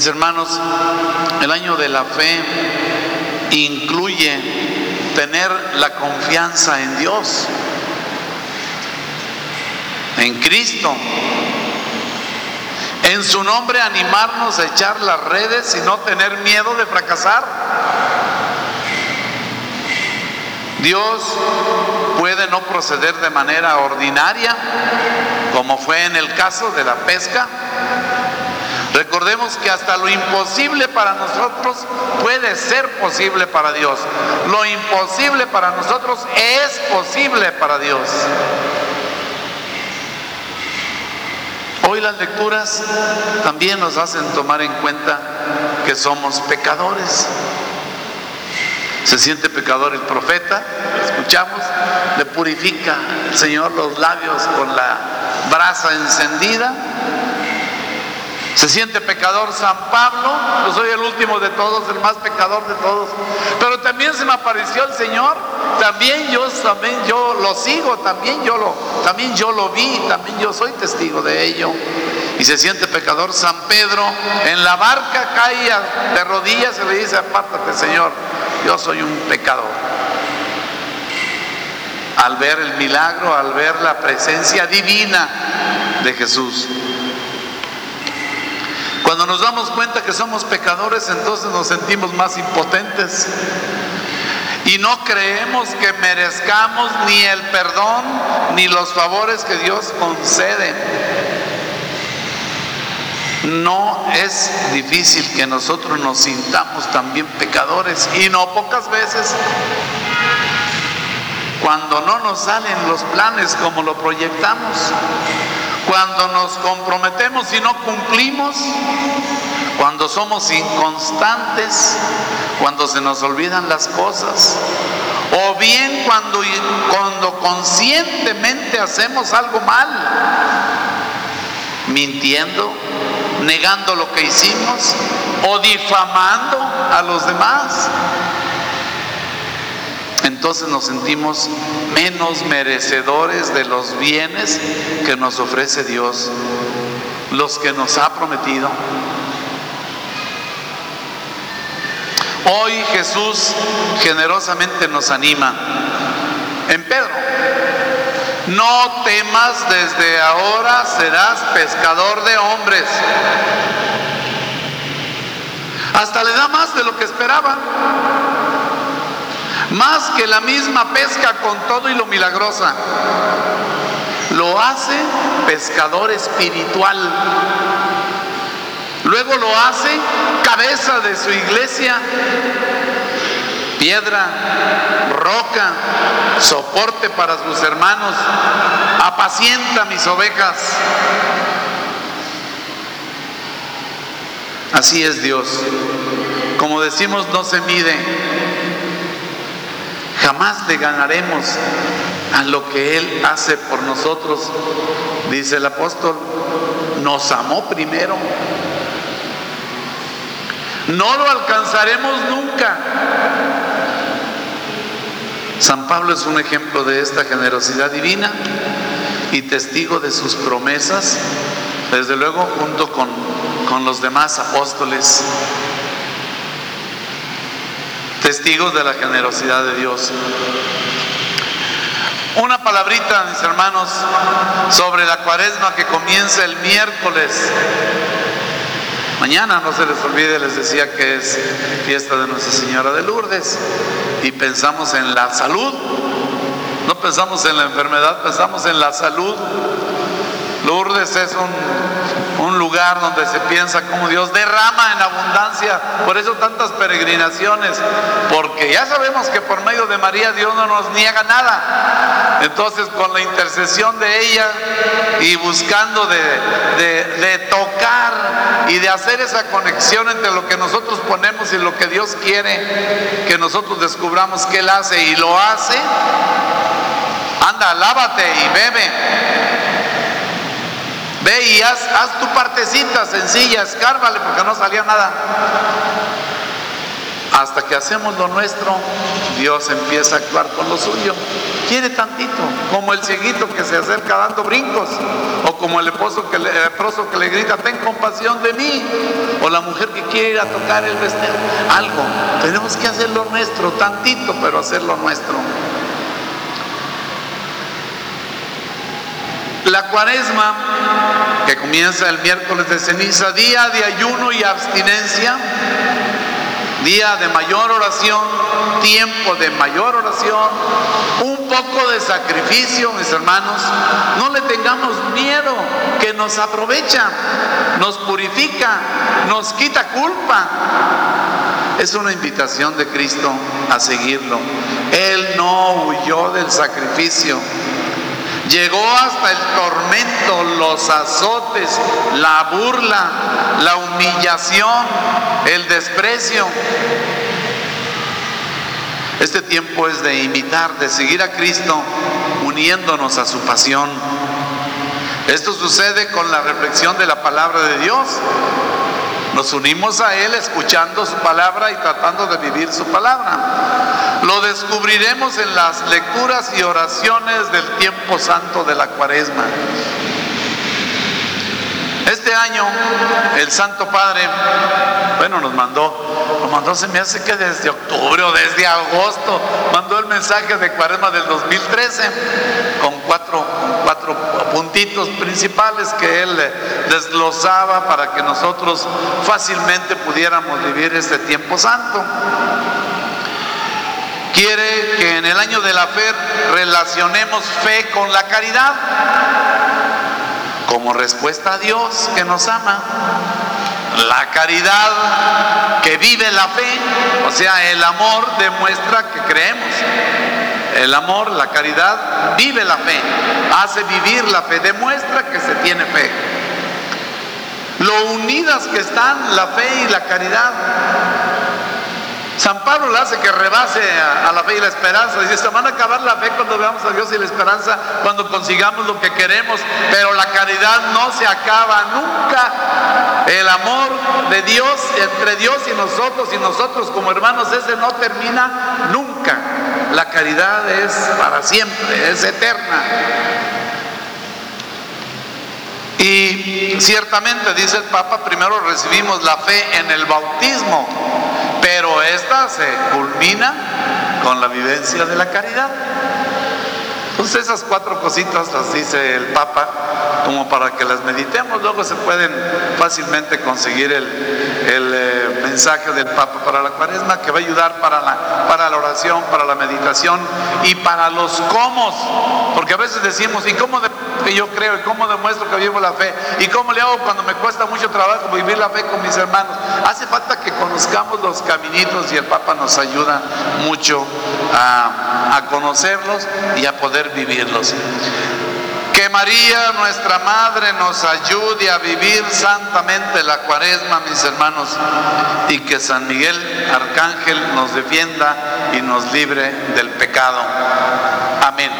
Mis hermanos, el año de la fe incluye tener la confianza en Dios, en Cristo. En su nombre animarnos a echar las redes y no tener miedo de fracasar. Dios puede no proceder de manera ordinaria, como fue en el caso de la pesca. Recordemos que hasta lo imposible para nosotros puede ser posible para Dios. Lo imposible para nosotros es posible para Dios. Hoy las lecturas también nos hacen tomar en cuenta que somos pecadores. Se siente pecador el profeta, escuchamos, le purifica el Señor los labios con la brasa encendida. Se siente pecador San Pablo, yo soy el último de todos, el más pecador de todos. Pero también se me apareció el Señor, también yo también yo lo sigo, también yo lo también yo lo vi, también yo soy testigo de ello. Y se siente pecador San Pedro, en la barca cae de rodillas y le dice, apártate Señor, yo soy un pecador. Al ver el milagro, al ver la presencia divina de Jesús. Cuando nos damos cuenta que somos pecadores, entonces nos sentimos más impotentes. Y no creemos que merezcamos ni el perdón ni los favores que Dios concede. No es difícil que nosotros nos sintamos también pecadores y no pocas veces cuando no nos salen los planes como lo proyectamos, cuando nos comprometemos y no cumplimos, cuando somos inconstantes, cuando se nos olvidan las cosas, o bien cuando, cuando conscientemente hacemos algo mal, mintiendo, negando lo que hicimos o difamando a los demás. Entonces nos sentimos menos merecedores de los bienes que nos ofrece Dios, los que nos ha prometido. Hoy Jesús generosamente nos anima. En Pedro, no temas, desde ahora serás pescador de hombres. Hasta le da más de lo que esperaba. Más que la misma pesca con todo y lo milagrosa. Lo hace pescador espiritual. Luego lo hace cabeza de su iglesia piedra, roca, soporte para sus hermanos, apacienta mis ovejas. Así es Dios. Como decimos, no se mide. Jamás le ganaremos a lo que Él hace por nosotros. Dice el apóstol, nos amó primero. No lo alcanzaremos nunca. San Pablo es un ejemplo de esta generosidad divina y testigo de sus promesas, desde luego junto con, con los demás apóstoles, testigos de la generosidad de Dios. Una palabrita, mis hermanos, sobre la cuaresma que comienza el miércoles. Mañana, no se les olvide, les decía que es fiesta de Nuestra Señora de Lourdes y pensamos en la salud. No pensamos en la enfermedad, pensamos en la salud. Lourdes es un, un lugar donde se piensa como Dios derrama en abundancia. Por eso tantas peregrinaciones. Porque ya sabemos que por medio de María Dios no nos niega nada. Entonces con la intercesión de ella y buscando de, de, de tocar y de hacer esa conexión entre lo que nosotros ponemos y lo que Dios quiere que nosotros descubramos que Él hace y lo hace. Anda, lávate y bebe. Ve y haz, tu partecita sencilla, escárvale porque no salía nada. hasta que hacemos lo nuestro, Dios empieza a actuar con lo suyo. Quiere tantito, como el cieguito que se acerca dando brincos, o como el leproso que le, que le grita, ten compasión de mí, o la mujer que quiere ir a tocar el vestido, algo. Tenemos que hacer lo nuestro, tantito, pero hacer lo nuestro. La cuaresma, que comienza el miércoles de ceniza, día de ayuno y abstinencia, día de mayor oración, tiempo de mayor oración, un poco de sacrificio, mis hermanos. No le tengamos miedo, que nos aprovecha, nos purifica, nos quita culpa. Es una invitación de Cristo a seguirlo. Él no huyó del sacrificio. Llegó hasta el tormento, los azotes, la burla, la humillación, el desprecio. Este tiempo es de imitar, de seguir a Cristo, uniéndonos a su pasión. Esto sucede con la reflexión de la palabra de Dios. Nos unimos a Él escuchando su palabra y tratando de vivir su palabra. Lo descubriremos en las lecturas y oraciones del tiempo santo de la cuaresma. Este año el Santo Padre, bueno, nos mandó, nos mandó, se me hace que desde octubre o desde agosto, mandó el mensaje de Cuaresma del 2013 con cuatro, cuatro puntitos principales que él desglosaba para que nosotros fácilmente pudiéramos vivir este tiempo santo. Quiere que en el año de la fe relacionemos fe con la caridad como respuesta a Dios que nos ama. La caridad que vive la fe, o sea, el amor demuestra que creemos. El amor, la caridad, vive la fe, hace vivir la fe, demuestra que se tiene fe. Lo unidas que están la fe y la caridad San Pablo le hace que rebase a, la fe y la esperanza. Dice, se van a acabar la fe cuando veamos a Dios y la esperanza cuando consigamos lo que queremos, pero la caridad no se acaba nunca. El amor de Dios entre Dios y nosotros y nosotros como hermanos, ese no termina nunca. La caridad es para siempre, es eterna. Y ciertamente, dice el Papa, primero recibimos la fe en el bautismo pero esta se culmina con la vivencia de la caridad. Entonces esas cuatro cositas las dice el Papa como para que las meditemos, luego se pueden fácilmente conseguir el, eh, mensaje del Papa para la cuaresma que va a ayudar para la, para la oración, para la meditación y para los cómo, porque a veces decimos, ¿y cómo que yo creo y cómo demuestro que vivo la fe y cómo le hago cuando me cuesta mucho trabajo vivir la fe con mis hermanos. Hace falta que conozcamos los caminitos y el Papa nos ayuda mucho a, a conocerlos y a poder vivirlos. Que María, nuestra Madre, nos ayude a vivir santamente la cuaresma, mis hermanos, y que San Miguel Arcángel nos defienda y nos libre del pecado. Amén.